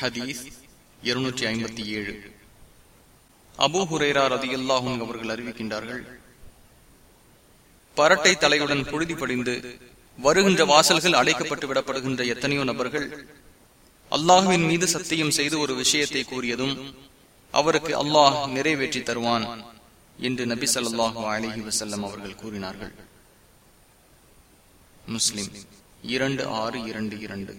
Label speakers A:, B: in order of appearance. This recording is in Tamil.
A: ஹதீஸ் இருநூற்றி ஐம்பத்தி ஏழு. அபு ஹுரேரா ரதியுல்லாஹும் அவர்கள் அறிவிக்கின்றார்கள் பரட்டை தலையுடன் புழுதி படிந்து வருகின்ற வாசல்கள் அடைக்கப்பட்டு விடப்படுகின்ற எத்தனையோ நபர்கள் அல்லாஹுவின் மீது சத்தியம் செய்து ஒரு விஷயத்தை கூறியதும் அவருக்கு அல்லாஹ் நிறைவேற்றி தருவான் என்று நபி சொல்லாஹு அலஹி வசல்லம் அவர்கள் கூறினார்கள். முஸ்லிம் இரண்டு ஆறு இரண்டு இரண்டு.